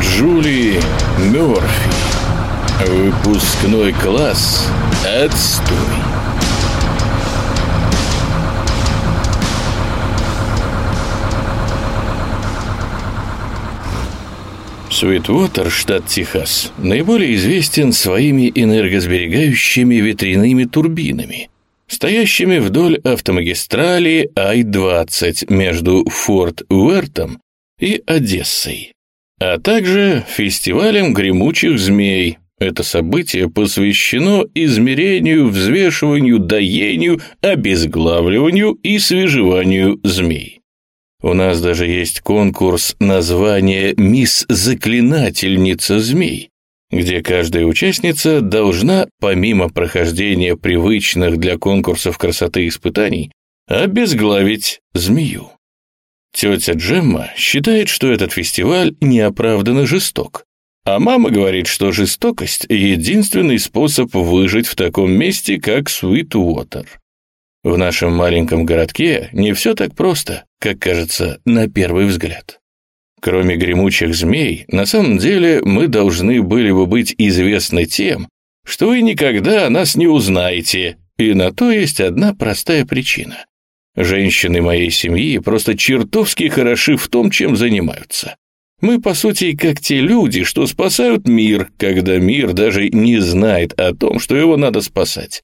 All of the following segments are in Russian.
Джули Мёрфи. Выпускной класс «Отстой». Суитвотер, штат Техас, наиболее известен своими энергосберегающими ветряными турбинами, стоящими вдоль автомагистрали Ай-20 между Форт Уэртом и Одессой, а также фестивалем гремучих змей. Это событие посвящено измерению, взвешиванию, доению, обезглавливанию и свежеванию змей. У нас даже есть конкурс названия «Мисс Заклинательница змей», где каждая участница должна, помимо прохождения привычных для конкурсов красоты испытаний, обезглавить змею. Тетя Джемма считает, что этот фестиваль неоправданно жесток, а мама говорит, что жестокость — единственный способ выжить в таком месте, как Суитуотер. В нашем маленьком городке не все так просто, как кажется на первый взгляд. Кроме гремучих змей, на самом деле мы должны были бы быть известны тем, что вы никогда о нас не узнаете, и на то есть одна простая причина. Женщины моей семьи просто чертовски хороши в том, чем занимаются. Мы, по сути, как те люди, что спасают мир, когда мир даже не знает о том, что его надо спасать.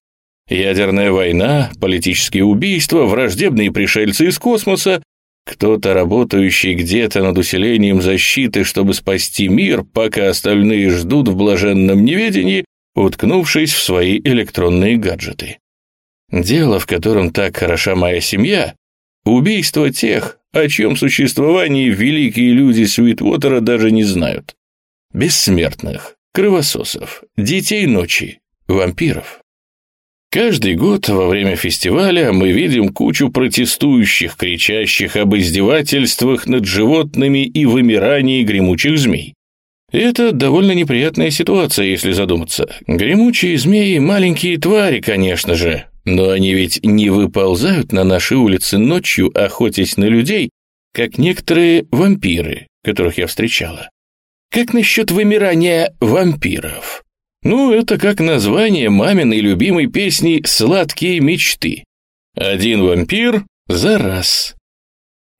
Ядерная война, политические убийства, враждебные пришельцы из космоса, кто-то, работающий где-то над усилением защиты, чтобы спасти мир, пока остальные ждут в блаженном неведении, уткнувшись в свои электронные гаджеты. Дело, в котором так хороша моя семья, убийство тех, о чьем существовании великие люди Свитвотера даже не знают. Бессмертных, кровососов, детей ночи, вампиров. Каждый год во время фестиваля мы видим кучу протестующих, кричащих об издевательствах над животными и вымирании гремучих змей. Это довольно неприятная ситуация, если задуматься. Гремучие змеи — маленькие твари, конечно же, но они ведь не выползают на наши улицы ночью, охотясь на людей, как некоторые вампиры, которых я встречала. Как насчет вымирания вампиров? Ну, это как название маминой любимой песни «Сладкие мечты». Один вампир за раз.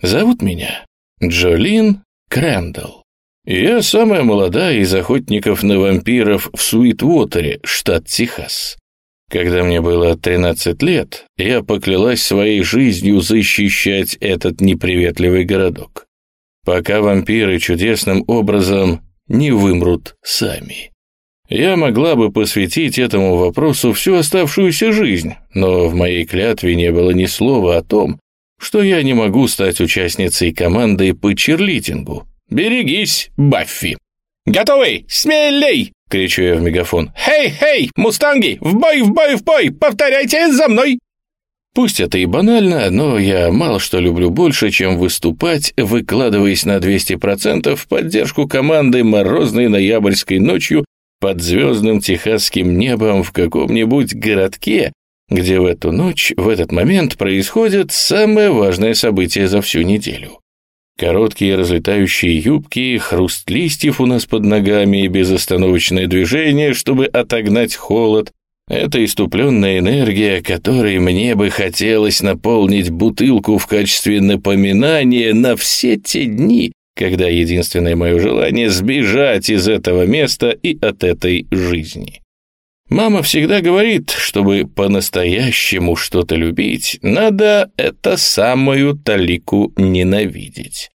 Зовут меня Джолин Крэндалл. Я самая молодая из охотников на вампиров в Суитвотере, штат Техас. Когда мне было 13 лет, я поклялась своей жизнью защищать этот неприветливый городок, пока вампиры чудесным образом не вымрут сами. Я могла бы посвятить этому вопросу всю оставшуюся жизнь, но в моей клятве не было ни слова о том, что я не могу стать участницей команды по черлитингу. Берегись, Баффи! «Готовы! Смелей!» — кричу я в мегафон. «Хей-хей, мустанги! В бой, в бой, в бой! Повторяйте за мной!» Пусть это и банально, но я мало что люблю больше, чем выступать, выкладываясь на 200% в поддержку команды морозной ноябрьской ночью под звездным техасским небом в каком-нибудь городке, где в эту ночь, в этот момент происходит самое важное событие за всю неделю. Короткие разлетающие юбки, хруст листьев у нас под ногами и безостановочное движение, чтобы отогнать холод. Это иступленная энергия, которой мне бы хотелось наполнить бутылку в качестве напоминания на все те дни, когда единственное мое желание — сбежать из этого места и от этой жизни. Мама всегда говорит, чтобы по-настоящему что-то любить, надо это самую талику ненавидеть.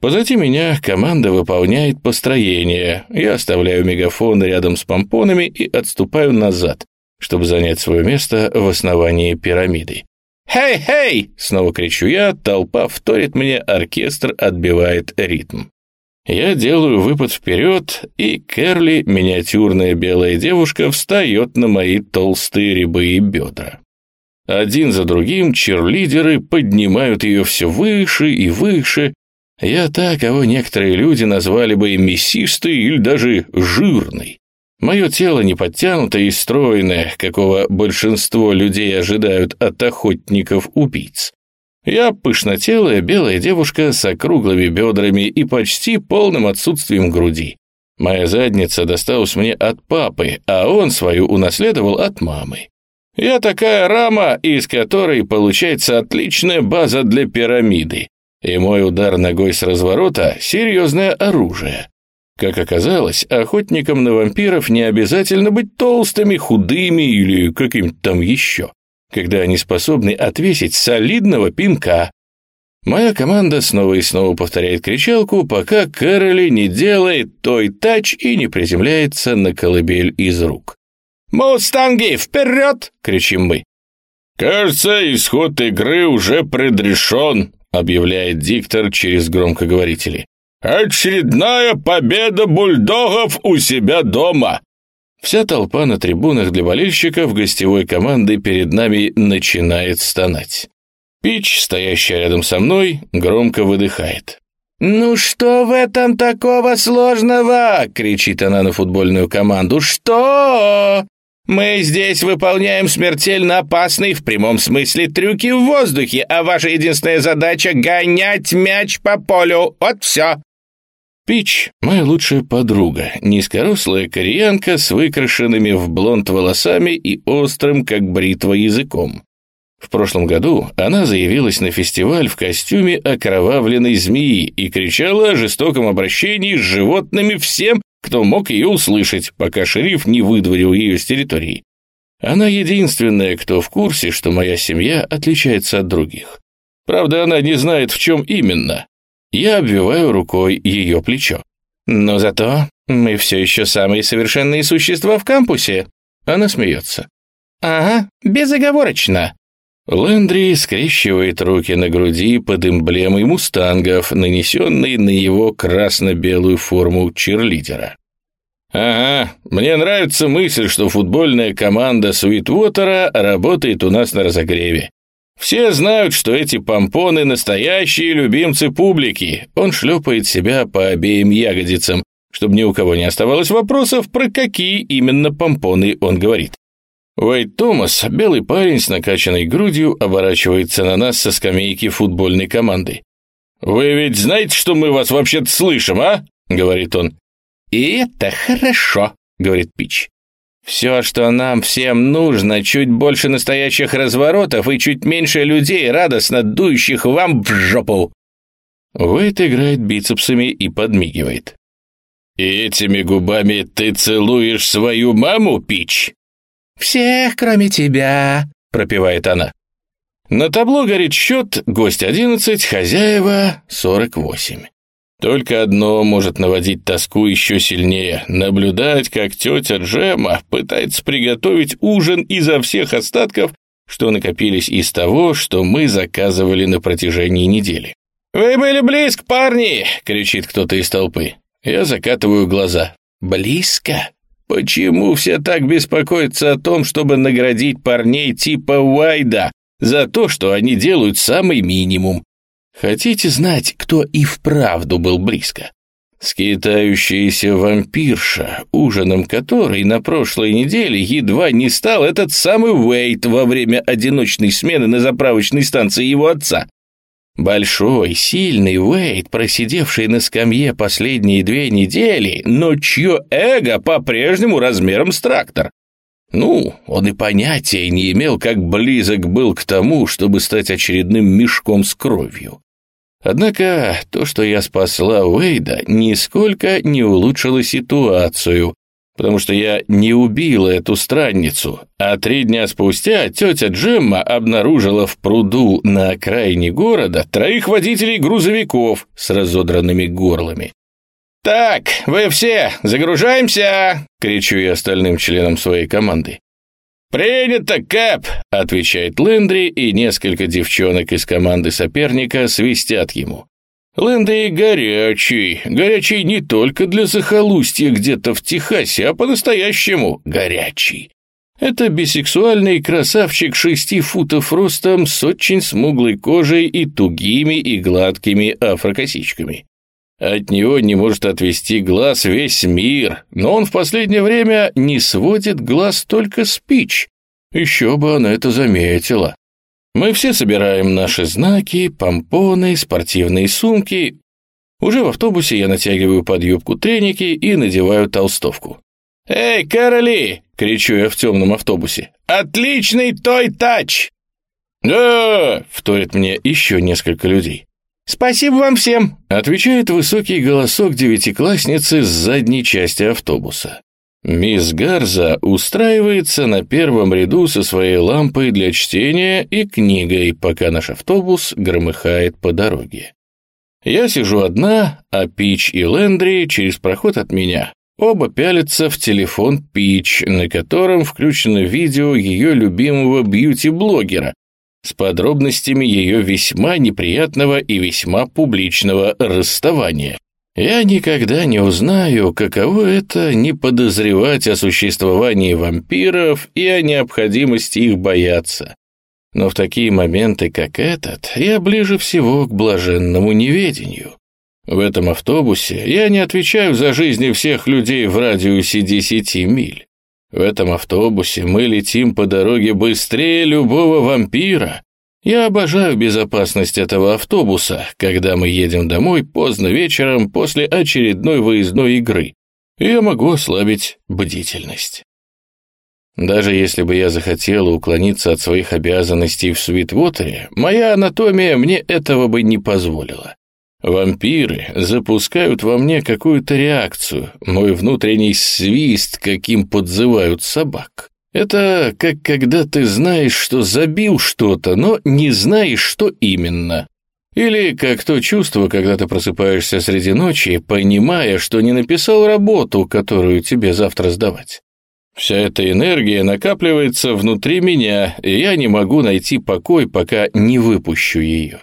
Позади меня команда выполняет построение. Я оставляю мегафон рядом с помпонами и отступаю назад, чтобы занять свое место в основании пирамиды. «Хей-хей!» — снова кричу я, толпа вторит мне, оркестр отбивает ритм. Я делаю выпад вперед, и Керли, миниатюрная белая девушка, встает на мои толстые рябые бедра. Один за другим черлидеры поднимают ее все выше и выше. Я та, кого некоторые люди назвали бы мясистой или даже жирной. Мое тело не подтянутое и стройное, какого большинство людей ожидают от охотников-убийц. Я пышнотелая белая девушка с округлыми бедрами и почти полным отсутствием груди. Моя задница досталась мне от папы, а он свою унаследовал от мамы. Я такая рама, из которой получается отличная база для пирамиды. И мой удар ногой с разворота — серьезное оружие. Как оказалось, охотникам на вампиров не обязательно быть толстыми, худыми или каким-то там еще, когда они способны отвесить солидного пинка. Моя команда снова и снова повторяет кричалку, пока Кэроли не делает той тач и не приземляется на колыбель из рук. «Мустанги, вперед!» — кричим мы. «Кажется, исход игры уже предрешен», — объявляет диктор через громкоговорители. «Очередная победа бульдогов у себя дома!» Вся толпа на трибунах для болельщиков гостевой команды перед нами начинает стонать. Пич, стоящая рядом со мной, громко выдыхает. «Ну что в этом такого сложного?» — кричит она на футбольную команду. «Что? Мы здесь выполняем смертельно опасные в прямом смысле трюки в воздухе, а ваша единственная задача — гонять мяч по полю. Вот все». Пич — моя лучшая подруга, низкорослая кореянка с выкрашенными в блонд волосами и острым, как бритва, языком. В прошлом году она заявилась на фестиваль в костюме окровавленной змеи и кричала о жестоком обращении с животными всем, кто мог ее услышать, пока шериф не выдворил ее с территории. Она единственная, кто в курсе, что моя семья отличается от других. Правда, она не знает, в чем именно. Я обвиваю рукой ее плечо. Но зато мы все еще самые совершенные существа в кампусе. Она смеется. Ага, безоговорочно. Лэндри скрещивает руки на груди под эмблемой мустангов, нанесенной на его красно-белую форму черлидера. «Ага, мне нравится мысль, что футбольная команда Суитвотера работает у нас на разогреве. Все знают, что эти помпоны — настоящие любимцы публики». Он шлепает себя по обеим ягодицам, чтобы ни у кого не оставалось вопросов, про какие именно помпоны он говорит. Уэйд Томас, белый парень с накачанной грудью, оборачивается на нас со скамейки футбольной команды. «Вы ведь знаете, что мы вас вообще-то слышим, а?» — говорит он. «И это хорошо», — говорит Пич. «Все, что нам всем нужно, чуть больше настоящих разворотов и чуть меньше людей, радостно дующих вам в жопу». Уэйд играет бицепсами и подмигивает. «И этими губами ты целуешь свою маму, Пич?» «Всех, кроме тебя», — пропевает она. На табло горит счет, гость 11, хозяева 48. Только одно может наводить тоску еще сильнее — наблюдать, как тетя Джема пытается приготовить ужин изо всех остатков, что накопились из того, что мы заказывали на протяжении недели. «Вы были близко, парни!» — кричит кто-то из толпы. Я закатываю глаза. «Близко?» Почему все так беспокоятся о том, чтобы наградить парней типа Уайда за то, что они делают самый минимум? Хотите знать, кто и вправду был близко? Скитающаяся вампирша, ужином которой на прошлой неделе едва не стал этот самый Уэйт во время одиночной смены на заправочной станции его отца. Большой, сильный Уэйд, просидевший на скамье последние две недели, но чье эго по-прежнему размером с трактор. Ну, он и понятия не имел, как близок был к тому, чтобы стать очередным мешком с кровью. Однако то, что я спасла Уэйда, нисколько не улучшило ситуацию, потому что я не убила эту странницу, а три дня спустя тетя Джемма обнаружила в пруду на окраине города троих водителей грузовиков с разодранными горлами. «Так, вы все, загружаемся!» — кричу я остальным членам своей команды. «Принято, Кэп!» — отвечает Лендри, и несколько девчонок из команды соперника свистят ему. Лэнды горячий, горячий не только для захолустья где-то в Техасе, а по-настоящему горячий. Это бисексуальный красавчик шести футов ростом с очень смуглой кожей и тугими и гладкими афрокосичками. От него не может отвести глаз весь мир, но он в последнее время не сводит глаз только с Пич. Еще бы она это заметила. Мы все собираем наши знаки, помпоны, спортивные сумки. Уже в автобусе я натягиваю под юбку треники и надеваю толстовку. «Эй, Короли!» — кричу я в темном автобусе. «Отличный той-тач!» «Да!» — вторит мне еще несколько людей. «Спасибо вам всем!» — отвечает высокий голосок девятиклассницы с задней части автобуса. Мисс Гарза устраивается на первом ряду со своей лампой для чтения и книгой, пока наш автобус громыхает по дороге. Я сижу одна, а Пич и Лендри через проход от меня. Оба пялятся в телефон Пич, на котором включено видео ее любимого бьюти-блогера, с подробностями ее весьма неприятного и весьма публичного расставания. Я никогда не узнаю, каково это не подозревать о существовании вампиров и о необходимости их бояться. Но в такие моменты, как этот, я ближе всего к блаженному неведению. В этом автобусе я не отвечаю за жизни всех людей в радиусе 10 миль. В этом автобусе мы летим по дороге быстрее любого вампира. Я обожаю безопасность этого автобуса, когда мы едем домой поздно вечером после очередной выездной игры. я могу ослабить бдительность. Даже если бы я захотела уклониться от своих обязанностей в Свитвотере, моя анатомия мне этого бы не позволила. Вампиры запускают во мне какую-то реакцию, мой внутренний свист, каким подзывают собак. Это как когда ты знаешь, что забил что-то, но не знаешь, что именно. Или как то чувство, когда ты просыпаешься среди ночи, понимая, что не написал работу, которую тебе завтра сдавать. Вся эта энергия накапливается внутри меня, и я не могу найти покой, пока не выпущу ее.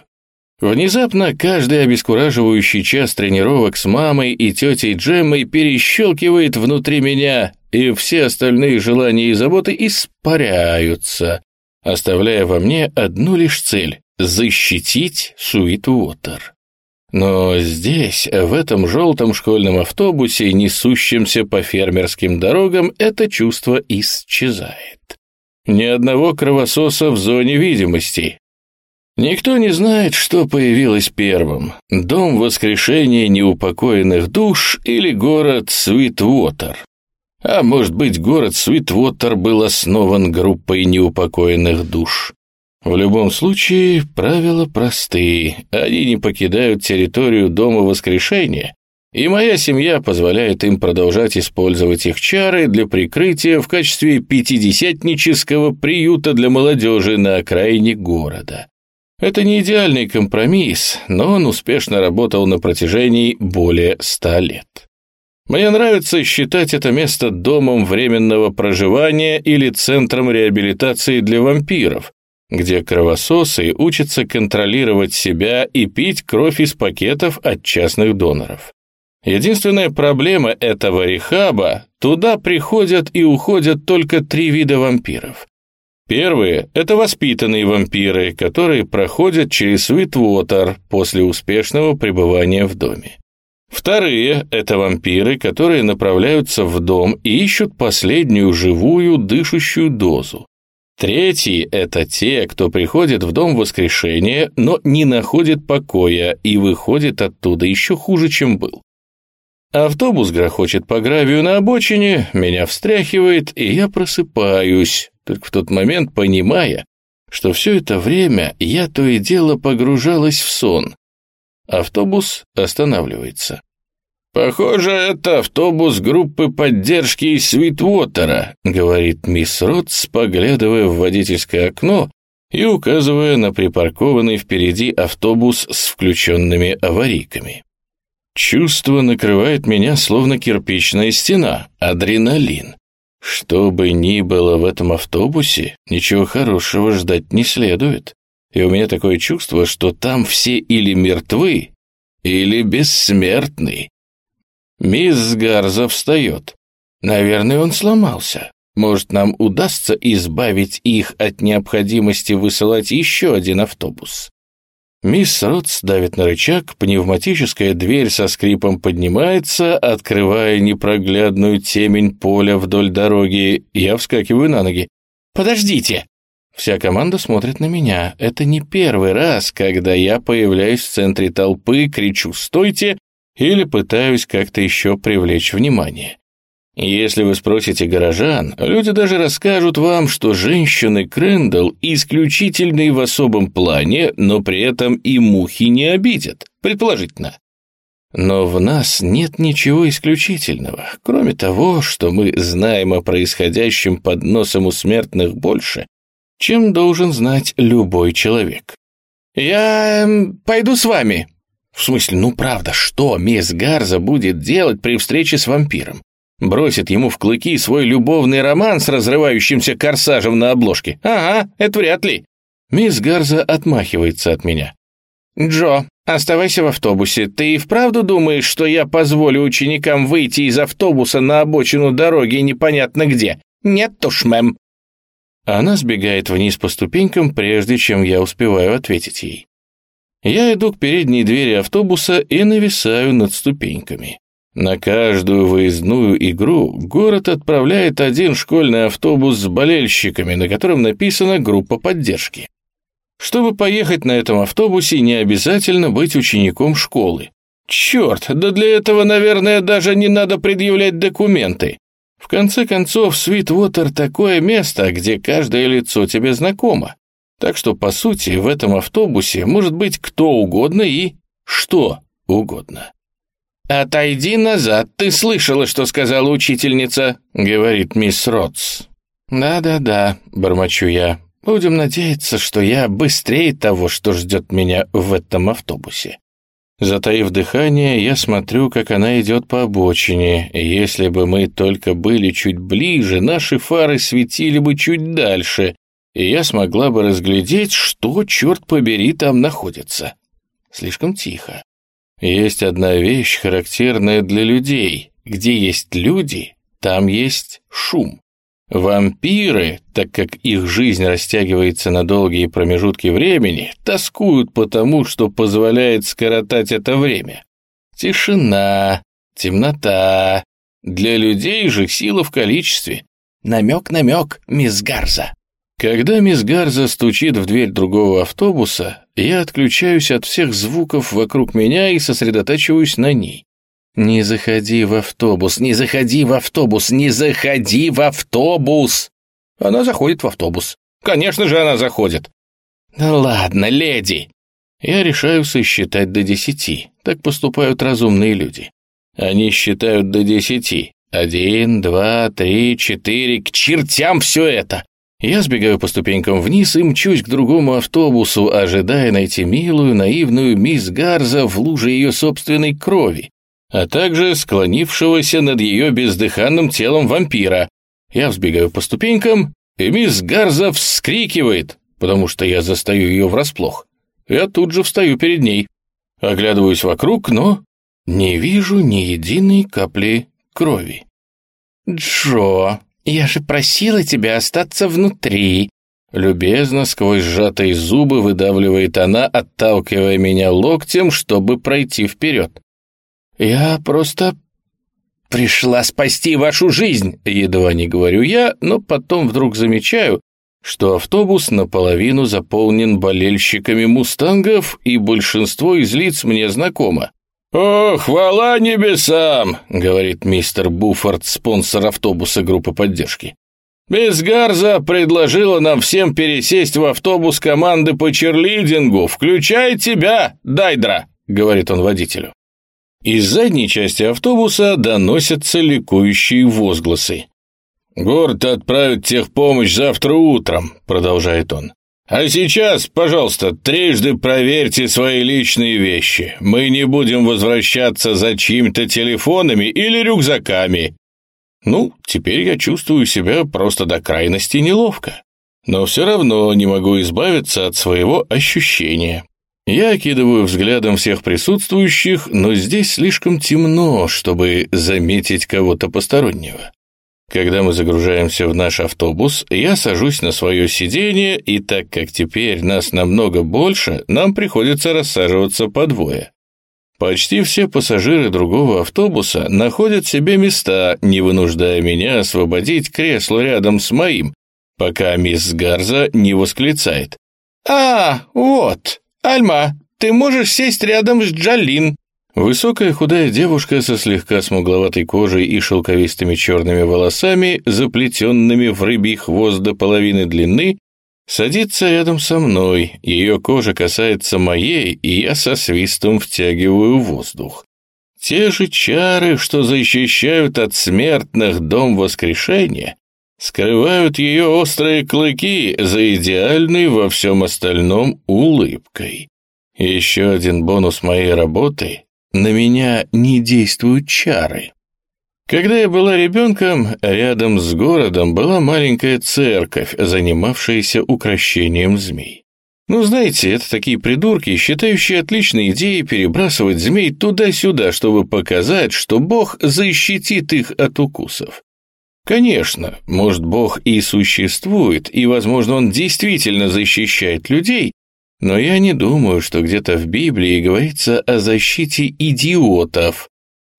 Внезапно каждый обескураживающий час тренировок с мамой и тетей Джеммой перещелкивает внутри меня, и все остальные желания и заботы испаряются, оставляя во мне одну лишь цель — защитить Суитуотер. Но здесь, в этом желтом школьном автобусе, несущемся по фермерским дорогам, это чувство исчезает. Ни одного кровососа в зоне видимости, Никто не знает, что появилось первым – дом воскрешения неупокоенных душ или город Свитвотер. А может быть, город Свитвотер был основан группой неупокоенных душ. В любом случае, правила простые. Они не покидают территорию Дома Воскрешения, и моя семья позволяет им продолжать использовать их чары для прикрытия в качестве пятидесятнического приюта для молодежи на окраине города. Это не идеальный компромисс, но он успешно работал на протяжении более ста лет. Мне нравится считать это место домом временного проживания или центром реабилитации для вампиров, где кровососы учатся контролировать себя и пить кровь из пакетов от частных доноров. Единственная проблема этого рехаба – туда приходят и уходят только три вида вампиров. Первые – это воспитанные вампиры, которые проходят через Свитвотер после успешного пребывания в доме. Вторые – это вампиры, которые направляются в дом и ищут последнюю живую дышащую дозу. Третьи – это те, кто приходит в дом воскрешения, но не находит покоя и выходит оттуда еще хуже, чем был. Автобус грохочет по гравию на обочине, меня встряхивает, и я просыпаюсь, только в тот момент понимая, что все это время я то и дело погружалась в сон. Автобус останавливается. «Похоже, это автобус группы поддержки из Свитвотера», говорит мисс Ротс, поглядывая в водительское окно и указывая на припаркованный впереди автобус с включенными аварийками. Чувство накрывает меня, словно кирпичная стена, адреналин. Что бы ни было в этом автобусе, ничего хорошего ждать не следует. И у меня такое чувство, что там все или мертвы, или бессмертны. Мисс Гарза встает. Наверное, он сломался. Может, нам удастся избавить их от необходимости высылать еще один автобус. Мисс Ротс давит на рычаг, пневматическая дверь со скрипом поднимается, открывая непроглядную темень поля вдоль дороги. Я вскакиваю на ноги. «Подождите!» Вся команда смотрит на меня. Это не первый раз, когда я появляюсь в центре толпы, кричу «стойте!» или пытаюсь как-то еще привлечь внимание. Если вы спросите горожан, люди даже расскажут вам, что женщины Крэндалл исключительные в особом плане, но при этом и мухи не обидят, предположительно. Но в нас нет ничего исключительного, кроме того, что мы знаем о происходящем под носом у смертных больше, чем должен знать любой человек. «Я э, пойду с вами». «В смысле, ну правда, что мисс Гарза будет делать при встрече с вампиром? Бросит ему в клыки свой любовный роман с разрывающимся корсажем на обложке? Ага, это вряд ли». Мисс Гарза отмахивается от меня. «Джо, оставайся в автобусе. Ты и вправду думаешь, что я позволю ученикам выйти из автобуса на обочину дороги непонятно где? Нет уж, мэм». Она сбегает вниз по ступенькам, прежде чем я успеваю ответить ей. Я иду к передней двери автобуса и нависаю над ступеньками. На каждую выездную игру город отправляет один школьный автобус с болельщиками, на котором написана группа поддержки. Чтобы поехать на этом автобусе, не обязательно быть учеником школы. Черт, да для этого, наверное, даже не надо предъявлять документы. В конце концов, Свитвотер — такое место, где каждое лицо тебе знакомо. Так что, по сути, в этом автобусе может быть кто угодно и что угодно. «Отойди назад, ты слышала, что сказала учительница», — говорит мисс Ротс. «Да-да-да», — бормочу я, Будем надеяться, что я быстрее того, что ждет меня в этом автобусе. Затаив дыхание, я смотрю, как она идет по обочине. Если бы мы только были чуть ближе, наши фары светили бы чуть дальше, и я смогла бы разглядеть, что, черт побери, там находится. Слишком тихо. Есть одна вещь, характерная для людей. Где есть люди, там есть шум. Вампиры, так как их жизнь растягивается на долгие промежутки времени, тоскуют по тому, что позволяет скоротать это время. Тишина, темнота. Для людей же сила в количестве. Намек-намек, мисс Гарза. Когда мисс Гарза стучит в дверь другого автобуса, я отключаюсь от всех звуков вокруг меня и сосредотачиваюсь на ней. «Не заходи в автобус, не заходи в автобус, не заходи в автобус!» Она заходит в автобус. Конечно же, она заходит. «Да ладно, леди!» Я решаю сосчитать до десяти. Так поступают разумные люди. Они считают до десяти. Один, два, три, четыре. К чертям все это! Я сбегаю по ступенькам вниз и мчусь к другому автобусу, ожидая найти милую, наивную мисс Гарза в луже ее собственной крови а также склонившегося над ее бездыханным телом вампира. Я взбегаю по ступенькам, и мисс Гарза вскрикивает, потому что я застаю ее врасплох. Я тут же встаю перед ней. Оглядываюсь вокруг, но не вижу ни единой капли крови. «Джо, я же просила тебя остаться внутри», Любезно, сквозь сжатые зубы выдавливает она, отталкивая меня локтем, чтобы пройти вперед. «Я просто пришла спасти вашу жизнь», едва не говорю я, но потом вдруг замечаю, что автобус наполовину заполнен болельщиками «Мустангов», и большинство из лиц мне знакомо. «О, хвала небесам!» — говорит мистер Буфорд, спонсор автобуса группы поддержки. «Мисс Гарза предложила нам всем пересесть в автобус команды по черлидингу, включая тебя, Дайдра», — говорит он водителю. Из задней части автобуса доносятся ликующие возгласы. «Город отправит техпомощь завтра утром», — продолжает он. «А сейчас, пожалуйста, трижды проверьте свои личные вещи. Мы не будем возвращаться за чьими-то телефонами или рюкзаками». Ну, теперь я чувствую себя просто до крайности неловко. Но все равно не могу избавиться от своего ощущения. Я окидываю взглядом всех присутствующих, но здесь слишком темно, чтобы заметить кого-то постороннего. Когда мы загружаемся в наш автобус, я сажусь на свое сиденье, и так как теперь нас намного больше, нам приходится рассаживаться по двое. Почти все пассажиры другого автобуса находят себе места, не вынуждая меня освободить кресло рядом с моим, пока мисс Гарза не восклицает. «А, вот, Альма, ты можешь сесть рядом с Джалин». Высокая худая девушка со слегка смугловатой кожей и шелковистыми черными волосами, заплетенными в рыбий хвост до половины длины, садится рядом со мной, ее кожа касается моей, и я со свистом втягиваю воздух. Те же чары, что защищают от смертных дом воскрешения, скрывают ее острые клыки за идеальной во всем остальном улыбкой. Еще один бонус моей работы — на меня не действуют чары. Когда я была ребенком, рядом с городом была маленькая церковь, занимавшаяся укращением змей. Ну, знаете, это такие придурки, считающие отличной идеей перебрасывать змей туда-сюда, чтобы показать, что Бог защитит их от укусов. Конечно, может, Бог и существует, и, возможно, Он действительно защищает людей, но я не думаю, что где-то в Библии говорится о защите идиотов.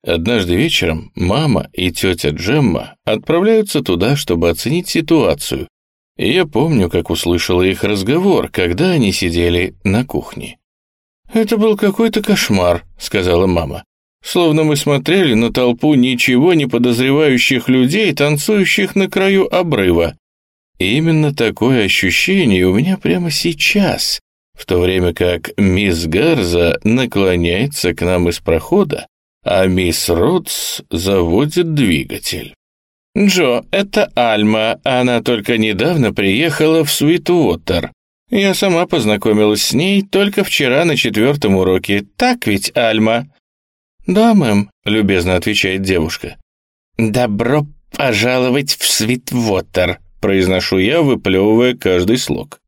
Однажды вечером мама и тетя Джемма отправляются туда, чтобы оценить ситуацию, и я помню, как услышала их разговор, когда они сидели на кухне. «Это был какой-то кошмар», — сказала мама. Словно мы смотрели на толпу ничего не подозревающих людей, танцующих на краю обрыва. И именно такое ощущение у меня прямо сейчас, в то время как мисс Гарза наклоняется к нам из прохода, а мисс Ротс заводит двигатель. «Джо, это Альма, она только недавно приехала в Свитуотер. Я сама познакомилась с ней только вчера на четвертом уроке. Так ведь, Альма?» «Да, мэм», — любезно отвечает девушка. «Добро пожаловать в Свитвотер», — произношу я, выплевывая каждый слог.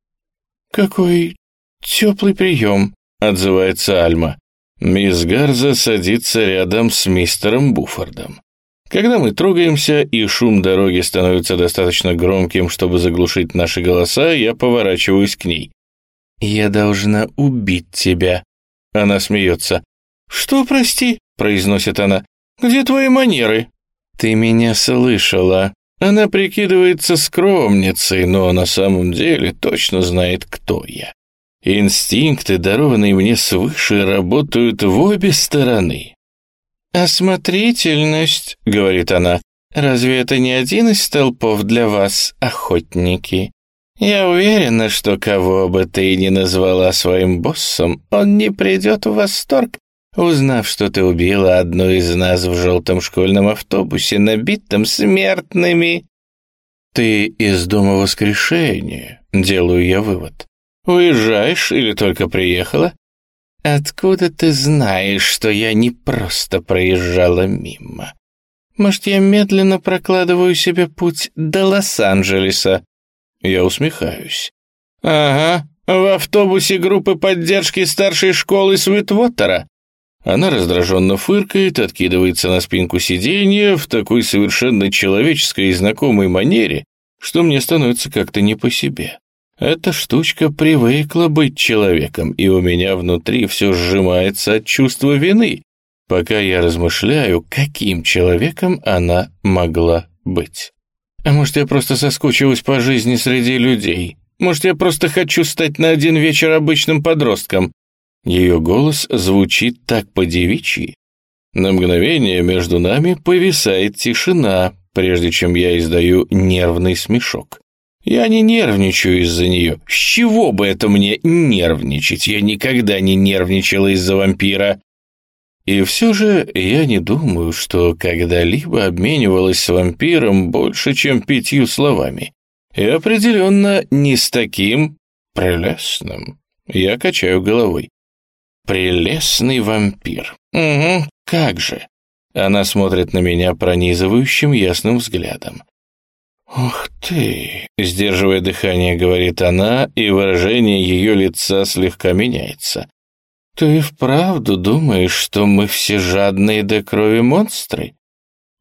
«Какой теплый прием», — отзывается Альма. Мисс Гарза садится рядом с мистером Буффордом. Когда мы трогаемся, и шум дороги становится достаточно громким, чтобы заглушить наши голоса, я поворачиваюсь к ней. «Я должна убить тебя», — она смеется. «Что, прости?» — произносит она. «Где твои манеры?» «Ты меня слышала». Она прикидывается скромницей, но на самом деле точно знает, кто я. Инстинкты, дарованные мне свыше, работают в обе стороны. «Осмотрительность», — говорит она, — «разве это не один из столпов для вас, охотники? Я уверена, что кого бы ты ни назвала своим боссом, он не придет в восторг узнав, что ты убила одну из нас в желтом школьном автобусе, набитом смертными. Ты из дома воскрешения, делаю я вывод. Уезжаешь или только приехала? Откуда ты знаешь, что я не просто проезжала мимо? Может, я медленно прокладываю себе путь до Лос-Анджелеса? Я усмехаюсь. Ага, в автобусе группы поддержки старшей школы Свитвотера. Она раздраженно фыркает, откидывается на спинку сиденья в такой совершенно человеческой и знакомой манере, что мне становится как-то не по себе. Эта штучка привыкла быть человеком, и у меня внутри все сжимается от чувства вины, пока я размышляю, каким человеком она могла быть. А может, я просто соскучилась по жизни среди людей? Может, я просто хочу стать на один вечер обычным подростком? Ее голос звучит так по-девичьи. На мгновение между нами повисает тишина, прежде чем я издаю нервный смешок. Я не нервничаю из-за нее. С чего бы это мне нервничать? Я никогда не нервничала из-за вампира. И все же я не думаю, что когда-либо обменивалась с вампиром больше, чем пятью словами. И определенно не с таким прелестным. Я качаю головой. Прелестный вампир. Угу, как же. Она смотрит на меня пронизывающим ясным взглядом. «Ух ты!» — сдерживая дыхание, говорит она, и выражение ее лица слегка меняется. «Ты вправду думаешь, что мы все жадные до крови монстры?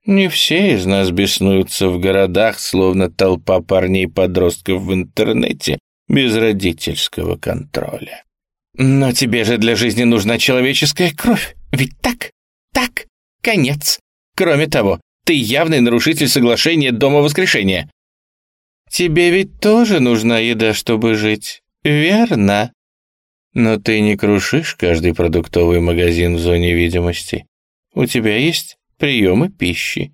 Не все из нас беснуются в городах, словно толпа парней-подростков в интернете, без родительского контроля. Но тебе же для жизни нужна человеческая кровь. Ведь так? Так? Конец. Кроме того, ты явный нарушитель соглашения Дома Воскрешения. Тебе ведь тоже нужна еда, чтобы жить, верно? Но ты не крушишь каждый продуктовый магазин в зоне видимости. У тебя есть приемы пищи.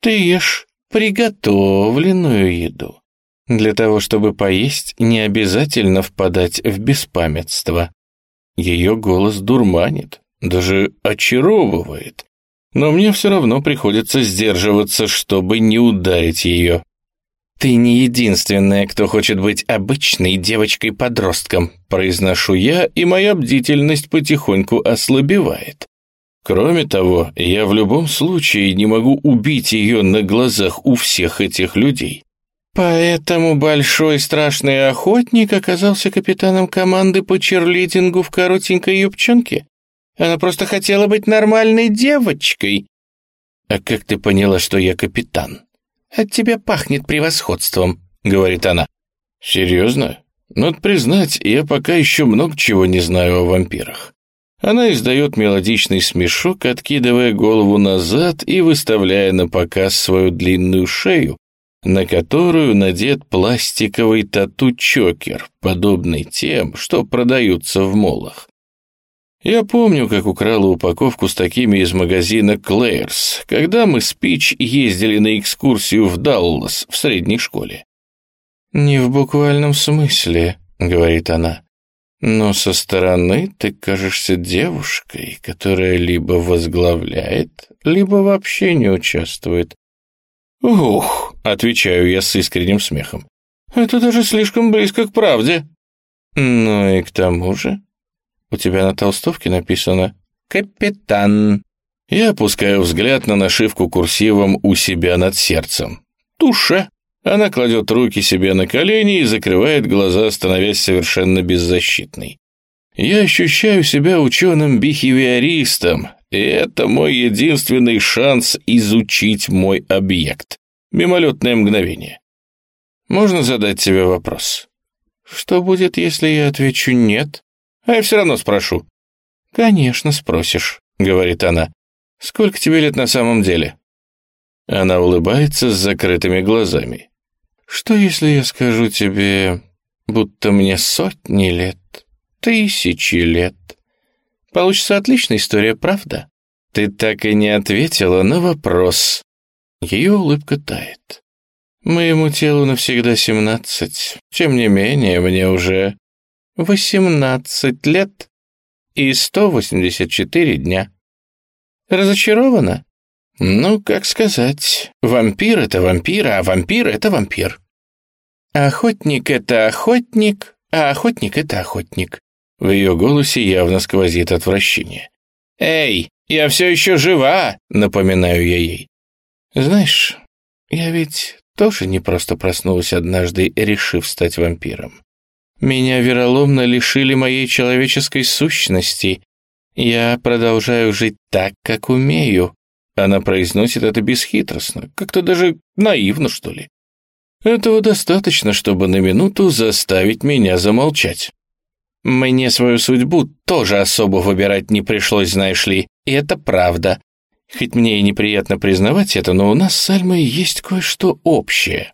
Ты ешь приготовленную еду. Для того, чтобы поесть, не обязательно впадать в беспамятство. Ее голос дурманит, даже очаровывает. Но мне все равно приходится сдерживаться, чтобы не ударить ее. «Ты не единственная, кто хочет быть обычной девочкой-подростком», произношу я, и моя бдительность потихоньку ослабевает. Кроме того, я в любом случае не могу убить ее на глазах у всех этих людей. Поэтому большой страшный охотник оказался капитаном команды по черлидингу в коротенькой юбчонке. Она просто хотела быть нормальной девочкой. А как ты поняла, что я капитан? От тебя пахнет превосходством, говорит она. Серьезно? Надо признать, я пока еще много чего не знаю о вампирах. Она издает мелодичный смешок, откидывая голову назад и выставляя на показ свою длинную шею, на которую надет пластиковый тату-чокер, подобный тем, что продаются в молах. Я помню, как украла упаковку с такими из магазина Клэйрс, когда мы с Пич ездили на экскурсию в Даллас в средней школе. «Не в буквальном смысле», — говорит она, — «но со стороны ты кажешься девушкой, которая либо возглавляет, либо вообще не участвует «Ух!» — отвечаю я с искренним смехом. «Это даже слишком близко к правде». «Ну и к тому же, у тебя на толстовке написано «Капитан». Я опускаю взгляд на нашивку курсивом у себя над сердцем. «Туша!» Она кладет руки себе на колени и закрывает глаза, становясь совершенно беззащитной. Я ощущаю себя ученым-бихевиористом, и это мой единственный шанс изучить мой объект. Мимолетное мгновение. Можно задать себе вопрос? Что будет, если я отвечу «нет»? А я все равно спрошу. «Конечно, спросишь», — говорит она. «Сколько тебе лет на самом деле?» Она улыбается с закрытыми глазами. «Что, если я скажу тебе, будто мне сотни лет, тысячи лет?» Получится отличная история, правда? Ты так и не ответила на вопрос. Ее улыбка тает. Моему телу навсегда семнадцать. Тем не менее, мне уже восемнадцать лет и сто восемьдесят четыре дня. Разочарована? Ну, как сказать, вампир — это вампир, а вампир — это вампир. Охотник — это охотник, а охотник — это охотник. В ее голосе явно сквозит отвращение. «Эй, я все еще жива!» — напоминаю я ей. «Знаешь, я ведь тоже не просто проснулась однажды, решив стать вампиром. Меня вероломно лишили моей человеческой сущности. Я продолжаю жить так, как умею». Она произносит это бесхитростно, как-то даже наивно, что ли. Этого достаточно, чтобы на минуту заставить меня замолчать. Мне свою судьбу тоже особо выбирать не пришлось, знаешь ли, и это правда. Хоть мне и неприятно признавать это, но у нас с Альмой есть кое-что общее.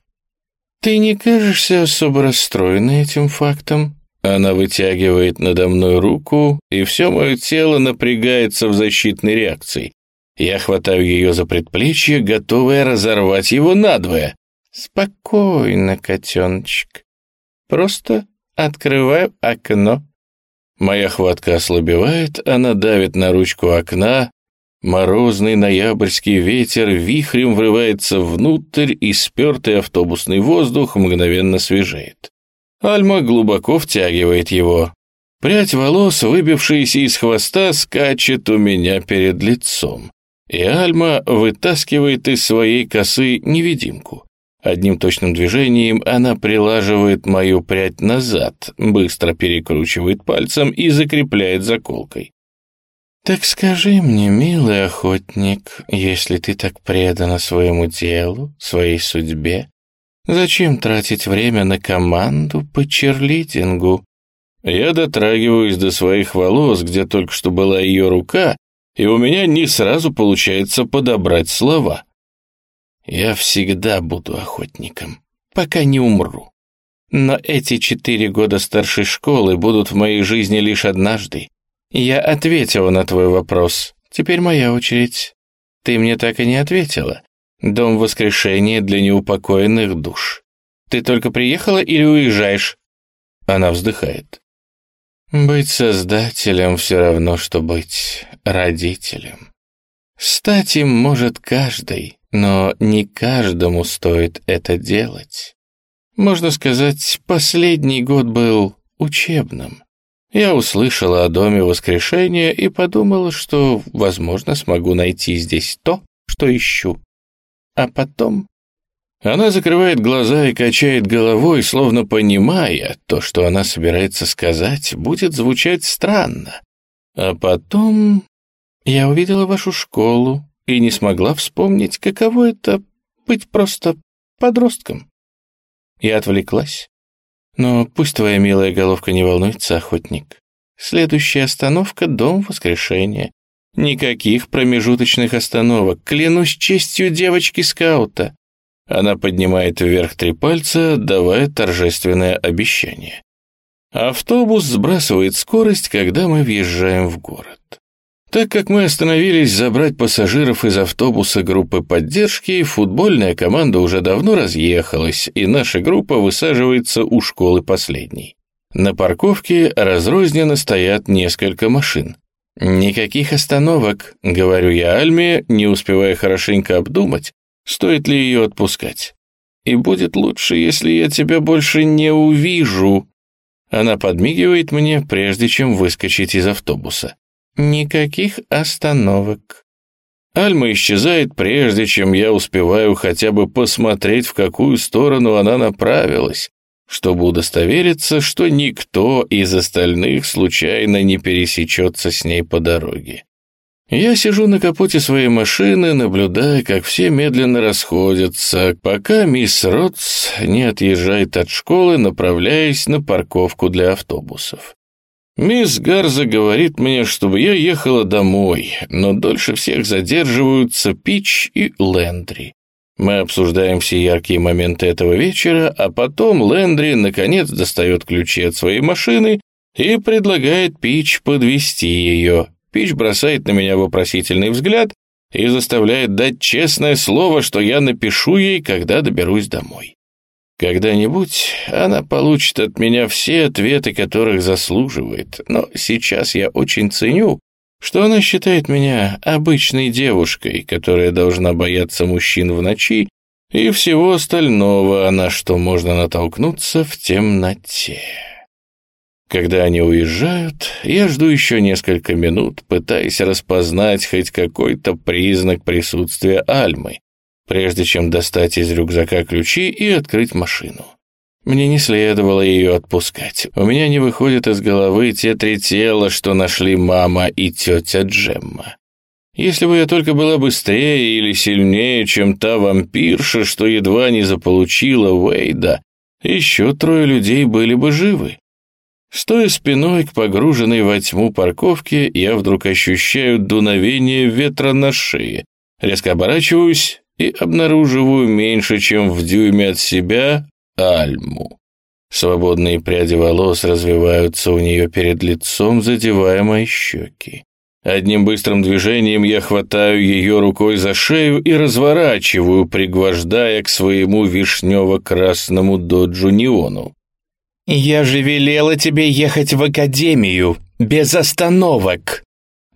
Ты не кажешься особо расстроенной этим фактом? Она вытягивает надо мной руку, и все мое тело напрягается в защитной реакции. Я хватаю ее за предплечье, готовая разорвать его надвое. Спокойно, котеночек. Просто Открываю окно. Моя хватка ослабевает, она давит на ручку окна. Морозный ноябрьский ветер вихрем врывается внутрь, и спертый автобусный воздух мгновенно свежеет. Альма глубоко втягивает его. Прядь волос, выбившаяся из хвоста, скачет у меня перед лицом. И Альма вытаскивает из своей косы невидимку. Одним точным движением она прилаживает мою прядь назад, быстро перекручивает пальцем и закрепляет заколкой. «Так скажи мне, милый охотник, если ты так предана своему делу, своей судьбе, зачем тратить время на команду по черлидингу?» Я дотрагиваюсь до своих волос, где только что была ее рука, и у меня не сразу получается подобрать слова. Я всегда буду охотником. пока не умру. Но эти четыре года старшей школы будут в моей жизни лишь однажды. Я ответила на твой вопрос. Теперь моя очередь. Ты мне так и не ответила. Дом воскрешения для неупокоенных душ. Ты только приехала или уезжаешь? Она вздыхает. Быть создателем все равно, что быть родителем. Стать им может каждый, но не каждому стоит это делать. Можно сказать, последний год был учебным. Я услышала о Доме Воскрешения и подумала, что, возможно, смогу найти здесь то, что ищу. А потом... Она закрывает глаза и качает головой, словно понимая, то, что она собирается сказать, будет звучать странно. А потом я увидела вашу школу и не смогла вспомнить, каково это быть просто подростком. Я отвлеклась. Но пусть твоя милая головка не волнуется, охотник. Следующая остановка — Дом Воскрешения. Никаких промежуточных остановок. Клянусь честью девочки-скаута. Она поднимает вверх три пальца, давая торжественное обещание. Автобус сбрасывает скорость, когда мы въезжаем в город. Так как мы остановились забрать пассажиров из автобуса группы поддержки, футбольная команда уже давно разъехалась, и наша группа высаживается у школы последней. На парковке разрозненно стоят несколько машин. «Никаких остановок», — говорю я Альме, не успевая хорошенько обдумать, стоит ли ее отпускать. «И будет лучше, если я тебя больше не увижу». Она подмигивает мне, прежде чем выскочить из автобуса. Никаких остановок. Альма исчезает, прежде чем я успеваю хотя бы посмотреть, в какую сторону она направилась, чтобы удостовериться, что никто из остальных случайно не пересечется с ней по дороге. Я сижу на капоте своей машины, наблюдая, как все медленно расходятся, пока мисс Ротс не отъезжает от школы, направляясь на парковку для автобусов. Мисс Гарза говорит мне, чтобы я ехала домой, но дольше всех задерживаются Пич и Лэндри. Мы обсуждаем все яркие моменты этого вечера, а потом Лэндри наконец достает ключи от своей машины и предлагает Пич подвести ее. Пич бросает на меня вопросительный взгляд и заставляет дать честное слово, что я напишу ей, когда доберусь домой. Когда-нибудь она получит от меня все ответы, которых заслуживает, но сейчас я очень ценю, что она считает меня обычной девушкой, которая должна бояться мужчин в ночи и всего остального, на что можно натолкнуться в темноте. Когда они уезжают, я жду еще несколько минут, пытаясь распознать хоть какой-то признак присутствия Альмы, прежде чем достать из рюкзака ключи и открыть машину. Мне не следовало ее отпускать. У меня не выходят из головы те три тела, что нашли мама и тетя Джемма. Если бы я только была быстрее или сильнее, чем та вампирша, что едва не заполучила Уэйда, еще трое людей были бы живы. Стоя спиной к погруженной во тьму парковке, я вдруг ощущаю дуновение ветра на шее. Резко оборачиваюсь и обнаруживаю меньше, чем в дюйме от себя, Альму. Свободные пряди волос развиваются у нее перед лицом, задевая мои щеки. Одним быстрым движением я хватаю ее рукой за шею и разворачиваю, пригвождая к своему вишнево-красному доджу неону. «Я же велела тебе ехать в академию, без остановок!»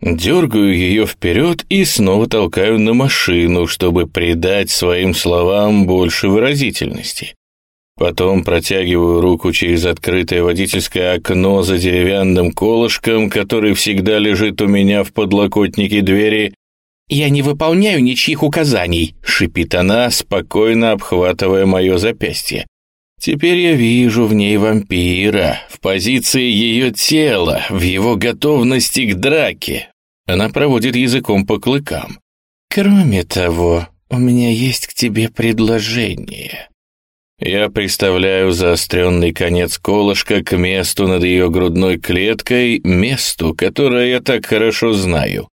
Дергаю ее вперед и снова толкаю на машину, чтобы придать своим словам больше выразительности. Потом протягиваю руку через открытое водительское окно за деревянным колышком, который всегда лежит у меня в подлокотнике двери. «Я не выполняю ничьих указаний», — шипит она, спокойно обхватывая мое запястье. Теперь я вижу в ней вампира, в позиции ее тела, в его готовности к драке. Она проводит языком по клыкам. Кроме того, у меня есть к тебе предложение. Я представляю заостренный конец колышка к месту над ее грудной клеткой, месту, которое я так хорошо знаю.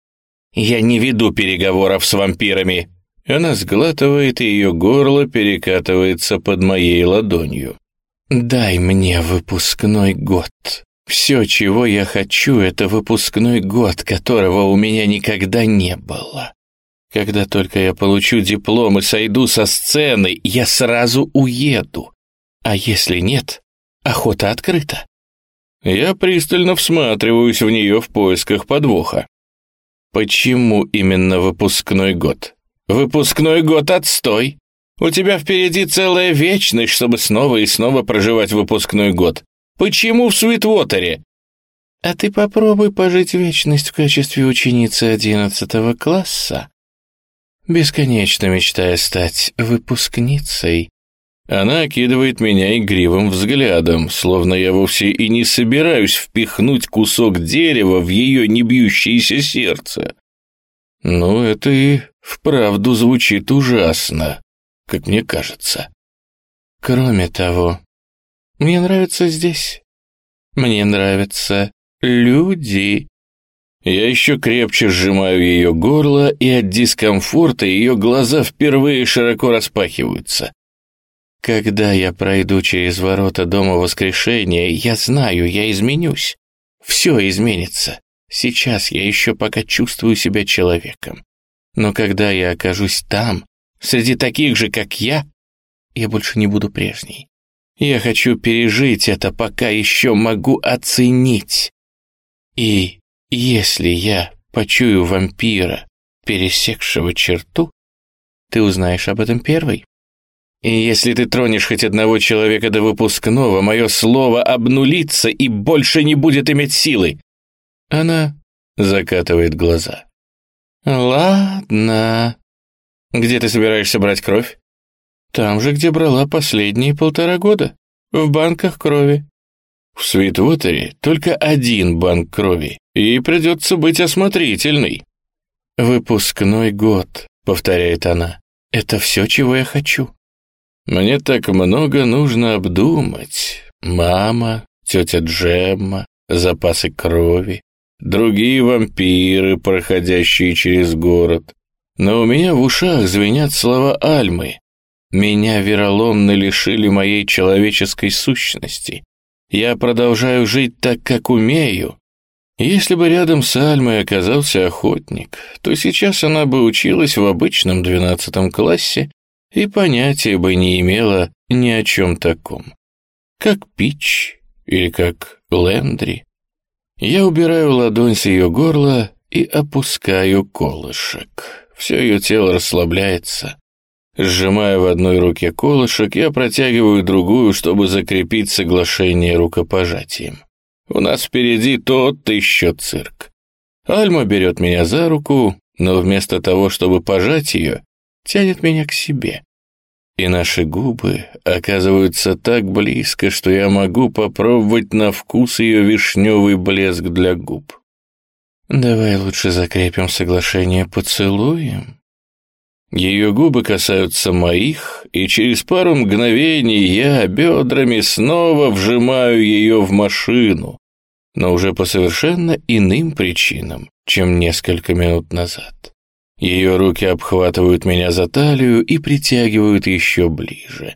Я не веду переговоров с вампирами. Она сглатывает, и ее горло перекатывается под моей ладонью. «Дай мне выпускной год. Все, чего я хочу, это выпускной год, которого у меня никогда не было. Когда только я получу диплом и сойду со сцены, я сразу уеду. А если нет, охота открыта». Я пристально всматриваюсь в нее в поисках подвоха. Почему именно выпускной год? Выпускной год отстой. У тебя впереди целая вечность, чтобы снова и снова проживать выпускной год. Почему в Свитвотере? А ты попробуй пожить вечность в качестве ученицы одиннадцатого класса, бесконечно мечтая стать выпускницей. Она окидывает меня игривым взглядом, словно я вовсе и не собираюсь впихнуть кусок дерева в ее небьющееся сердце. Ну, это и вправду звучит ужасно, как мне кажется. Кроме того, мне нравится здесь. Мне нравятся люди. Я еще крепче сжимаю ее горло, и от дискомфорта ее глаза впервые широко распахиваются. Когда я пройду через ворота Дома Воскрешения, я знаю, я изменюсь. Все изменится. Сейчас я еще пока чувствую себя человеком. Но когда я окажусь там, среди таких же, как я, я больше не буду прежней. Я хочу пережить это, пока еще могу оценить. И если я почую вампира, пересекшего черту, ты узнаешь об этом первый. И если ты тронешь хоть одного человека до выпускного, мое слово обнулится и больше не будет иметь силы. Она закатывает глаза. «Ладно. Где ты собираешься брать кровь?» «Там же, где брала последние полтора года. В банках крови». «В Свитвотере только один банк крови, и придется быть осмотрительной». «Выпускной год», — повторяет она. «Это все, чего я хочу». «Мне так много нужно обдумать. Мама, тетя Джемма, запасы крови, другие вампиры, проходящие через город. Но у меня в ушах звенят слова Альмы. Меня вероломно лишили моей человеческой сущности. Я продолжаю жить так, как умею. Если бы рядом с Альмой оказался охотник, то сейчас она бы училась в обычном двенадцатом классе и понятия бы не имела ни о чем таком. Как Пич или как Лендри. Я убираю ладонь с ее горла и опускаю колышек. Все ее тело расслабляется. Сжимая в одной руке колышек, я протягиваю другую, чтобы закрепить соглашение рукопожатием. У нас впереди тот еще цирк. Альма берет меня за руку, но вместо того, чтобы пожать ее, тянет меня к себе и наши губы оказываются так близко, что я могу попробовать на вкус ее вишневый блеск для губ. Давай лучше закрепим соглашение поцелуем. Ее губы касаются моих, и через пару мгновений я бедрами снова вжимаю ее в машину, но уже по совершенно иным причинам, чем несколько минут назад. Ее руки обхватывают меня за талию и притягивают еще ближе.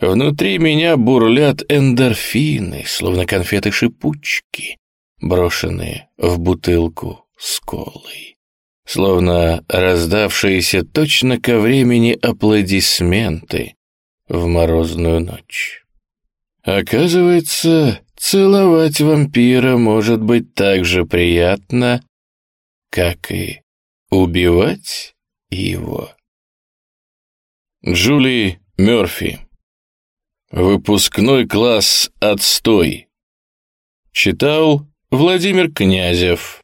Внутри меня бурлят эндорфины, словно конфеты-шипучки, брошенные в бутылку с колой. Словно раздавшиеся точно ко времени аплодисменты в морозную ночь. Оказывается, целовать вампира может быть так же приятно, как и Убивать его. Джули Мёрфи. Выпускной класс «Отстой». Читал Владимир Князев.